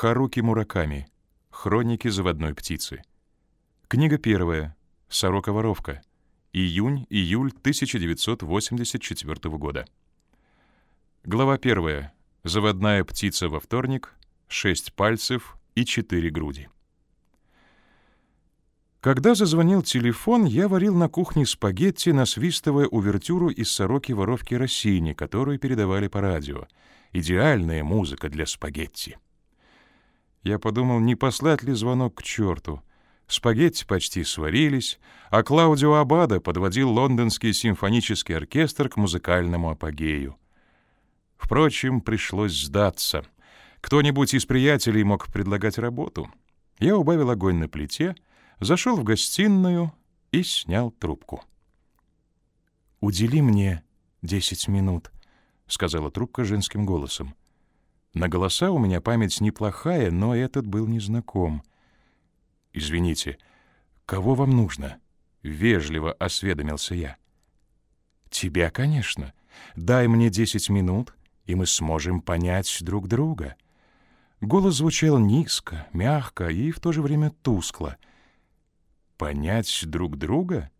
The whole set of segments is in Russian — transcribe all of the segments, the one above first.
Харуки Мураками. Хроники заводной птицы. Книга первая. Сорока-воровка. Июнь-июль 1984 года. Глава первая. Заводная птица во вторник. Шесть пальцев и четыре груди. Когда зазвонил телефон, я варил на кухне спагетти, насвистывая увертюру из «Сороки-воровки Россини», которую передавали по радио. Идеальная музыка для спагетти. Я подумал, не послать ли звонок к черту. Спагетти почти сварились, а Клаудио Абада подводил лондонский симфонический оркестр к музыкальному апогею. Впрочем, пришлось сдаться. Кто-нибудь из приятелей мог предлагать работу. Я убавил огонь на плите, зашел в гостиную и снял трубку. «Удели мне десять минут», — сказала трубка женским голосом. На голоса у меня память неплохая, но этот был незнаком. «Извините, кого вам нужно?» — вежливо осведомился я. «Тебя, конечно. Дай мне десять минут, и мы сможем понять друг друга». Голос звучал низко, мягко и в то же время тускло. «Понять друг друга?»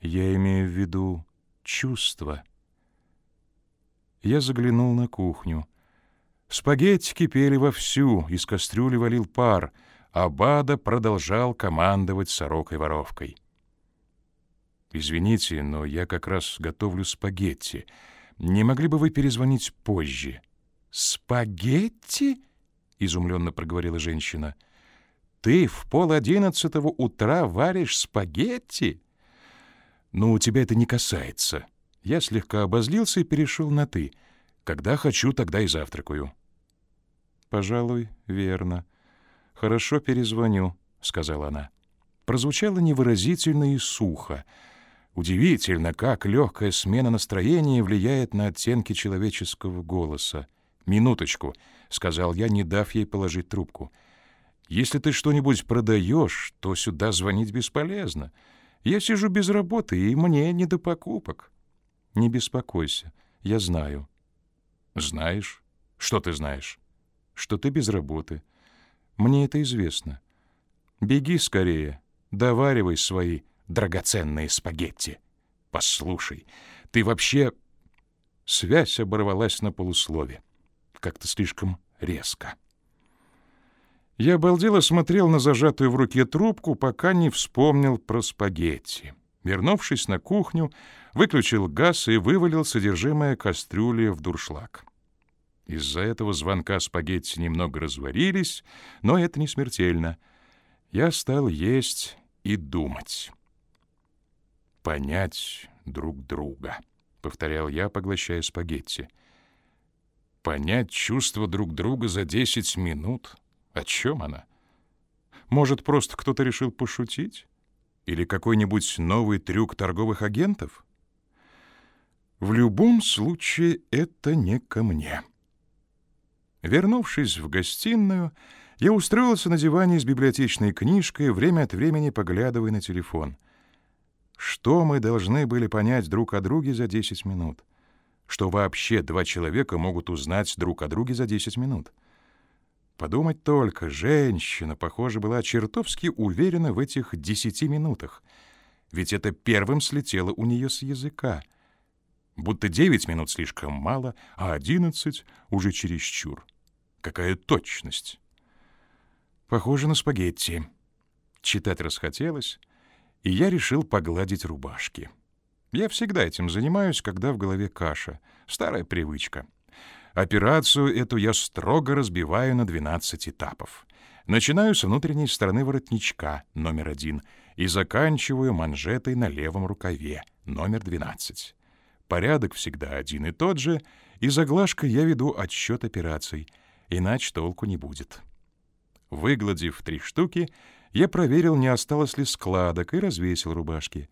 Я имею в виду чувства. Я заглянул на кухню. Спагетти кипели вовсю, из кастрюли валил пар, а Бада продолжал командовать сорокой-воровкой. «Извините, но я как раз готовлю спагетти. Не могли бы вы перезвонить позже?» «Спагетти?» — изумленно проговорила женщина. «Ты в пол одиннадцатого утра варишь спагетти?» «Ну, тебя это не касается». Я слегка обозлился и перешел на «ты». Когда хочу, тогда и завтракаю. Пожалуй, верно. Хорошо перезвоню, сказала она. Прозвучало невыразительно и сухо. Удивительно, как легкая смена настроения влияет на оттенки человеческого голоса. «Минуточку», — сказал я, не дав ей положить трубку. «Если ты что-нибудь продаешь, то сюда звонить бесполезно. Я сижу без работы, и мне не до покупок». «Не беспокойся, я знаю», «Знаешь? Что ты знаешь?» «Что ты без работы. Мне это известно. Беги скорее, доваривай свои драгоценные спагетти. Послушай, ты вообще...» Связь оборвалась на полуслове. Как-то слишком резко. Я обалдело смотрел на зажатую в руке трубку, пока не вспомнил про спагетти. Вернувшись на кухню, выключил газ и вывалил содержимое кастрюли в дуршлаг. Из-за этого звонка спагетти немного разварились, но это не смертельно. Я стал есть и думать. «Понять друг друга», — повторял я, поглощая спагетти. «Понять чувства друг друга за десять минут? О чем она? Может, просто кто-то решил пошутить?» Или какой-нибудь новый трюк торговых агентов? В любом случае это не ко мне. Вернувшись в гостиную, я устроился на диване с библиотечной книжкой, время от времени поглядывая на телефон. Что мы должны были понять друг о друге за 10 минут? Что вообще два человека могут узнать друг о друге за 10 минут? — Подумать только, женщина, похоже, была чертовски уверена в этих десяти минутах. Ведь это первым слетело у нее с языка. Будто девять минут слишком мало, а одиннадцать уже чересчур. Какая точность! Похоже на спагетти. Читать расхотелось, и я решил погладить рубашки. Я всегда этим занимаюсь, когда в голове каша. Старая привычка — Операцию эту я строго разбиваю на 12 этапов. Начинаю с внутренней стороны воротничка, номер один, и заканчиваю манжетой на левом рукаве, номер 12. Порядок всегда один и тот же, и заглажкой я веду отсчет операций, иначе толку не будет. Выгладив три штуки, я проверил, не осталось ли складок, и развесил рубашки.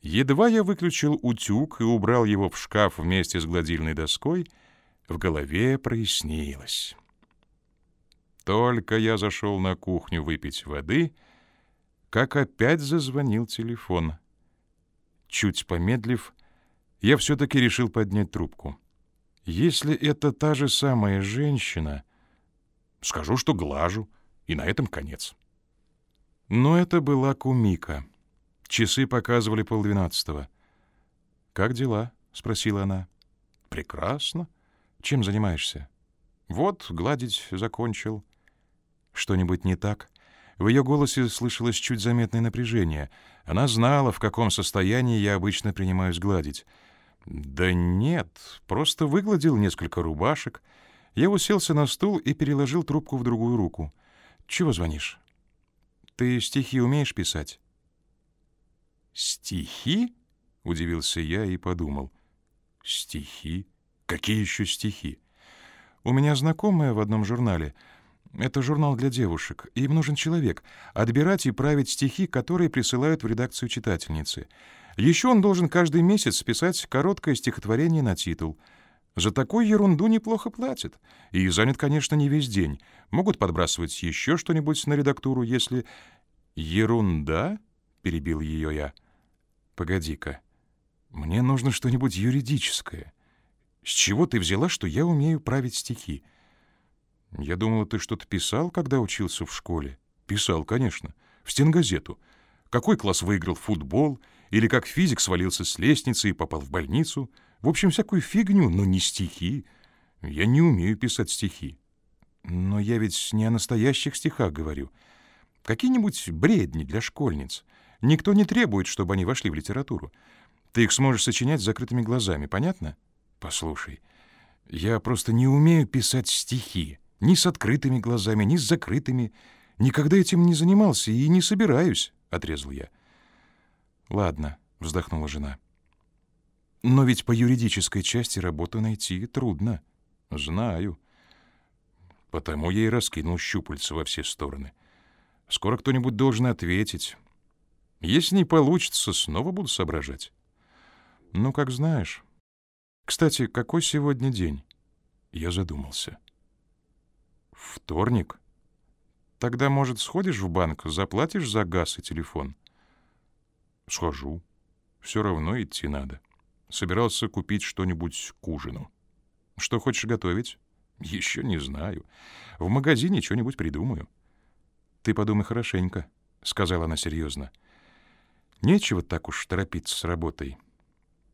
Едва я выключил утюг и убрал его в шкаф вместе с гладильной доской — в голове прояснилось. Только я зашел на кухню выпить воды, как опять зазвонил телефон. Чуть помедлив, я все-таки решил поднять трубку. Если это та же самая женщина, Скажу, что глажу, и на этом конец. Но это была Кумика. Часы показывали полдвенадцатого. «Как дела?» — спросила она. «Прекрасно. Чем занимаешься?» «Вот, гладить закончил». «Что-нибудь не так?» В ее голосе слышалось чуть заметное напряжение. Она знала, в каком состоянии я обычно принимаюсь гладить. «Да нет, просто выгладил несколько рубашек». Я уселся на стул и переложил трубку в другую руку. «Чего звонишь? Ты стихи умеешь писать?» «Стихи?» — удивился я и подумал. «Стихи? Какие еще стихи?» «У меня знакомая в одном журнале. Это журнал для девушек. Им нужен человек. Отбирать и править стихи, которые присылают в редакцию читательницы. Еще он должен каждый месяц писать короткое стихотворение на титул — за такую ерунду неплохо платят. И занят, конечно, не весь день. Могут подбрасывать еще что-нибудь на редактуру, если... «Ерунда?» — перебил ее я. «Погоди-ка. Мне нужно что-нибудь юридическое. С чего ты взяла, что я умею править стихи?» «Я думала, ты что-то писал, когда учился в школе?» «Писал, конечно. В стенгазету. Какой класс выиграл футбол? Или как физик свалился с лестницы и попал в больницу?» В общем, всякую фигню, но не стихи. Я не умею писать стихи. Но я ведь не о настоящих стихах говорю. Какие-нибудь бредни для школьниц. Никто не требует, чтобы они вошли в литературу. Ты их сможешь сочинять с закрытыми глазами, понятно? Послушай, я просто не умею писать стихи. Ни с открытыми глазами, ни с закрытыми. Никогда этим не занимался и не собираюсь, — отрезал я. Ладно, — вздохнула жена. Но ведь по юридической части работу найти трудно. Знаю. Потому я и раскинул щупальца во все стороны. Скоро кто-нибудь должен ответить. Если не получится, снова буду соображать. Ну, как знаешь. Кстати, какой сегодня день? Я задумался. Вторник? Тогда, может, сходишь в банк, заплатишь за газ и телефон? Схожу. Все равно идти надо. — Собирался купить что-нибудь к ужину. Что хочешь готовить? Еще не знаю. В магазине что-нибудь придумаю. Ты подумай хорошенько, сказала она серьезно. Нечего так уж торопиться с работой.